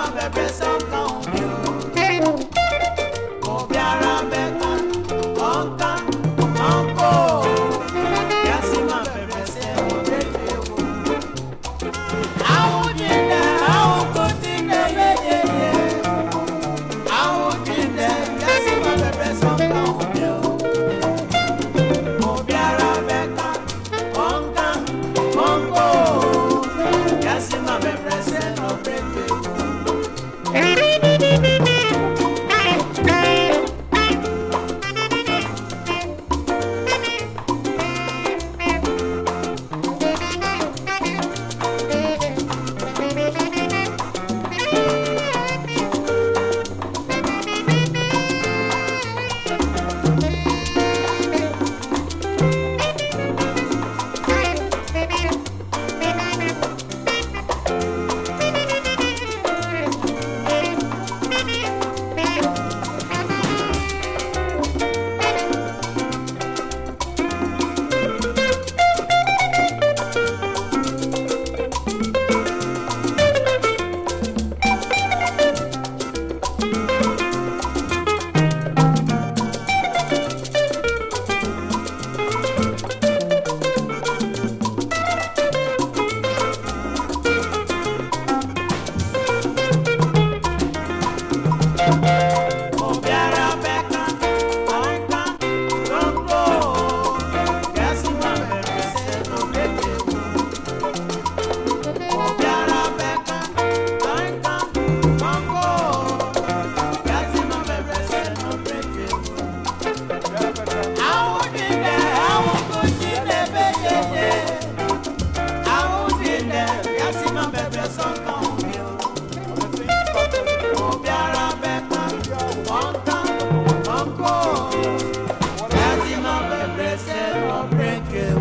my baby some. I said, I'll break it.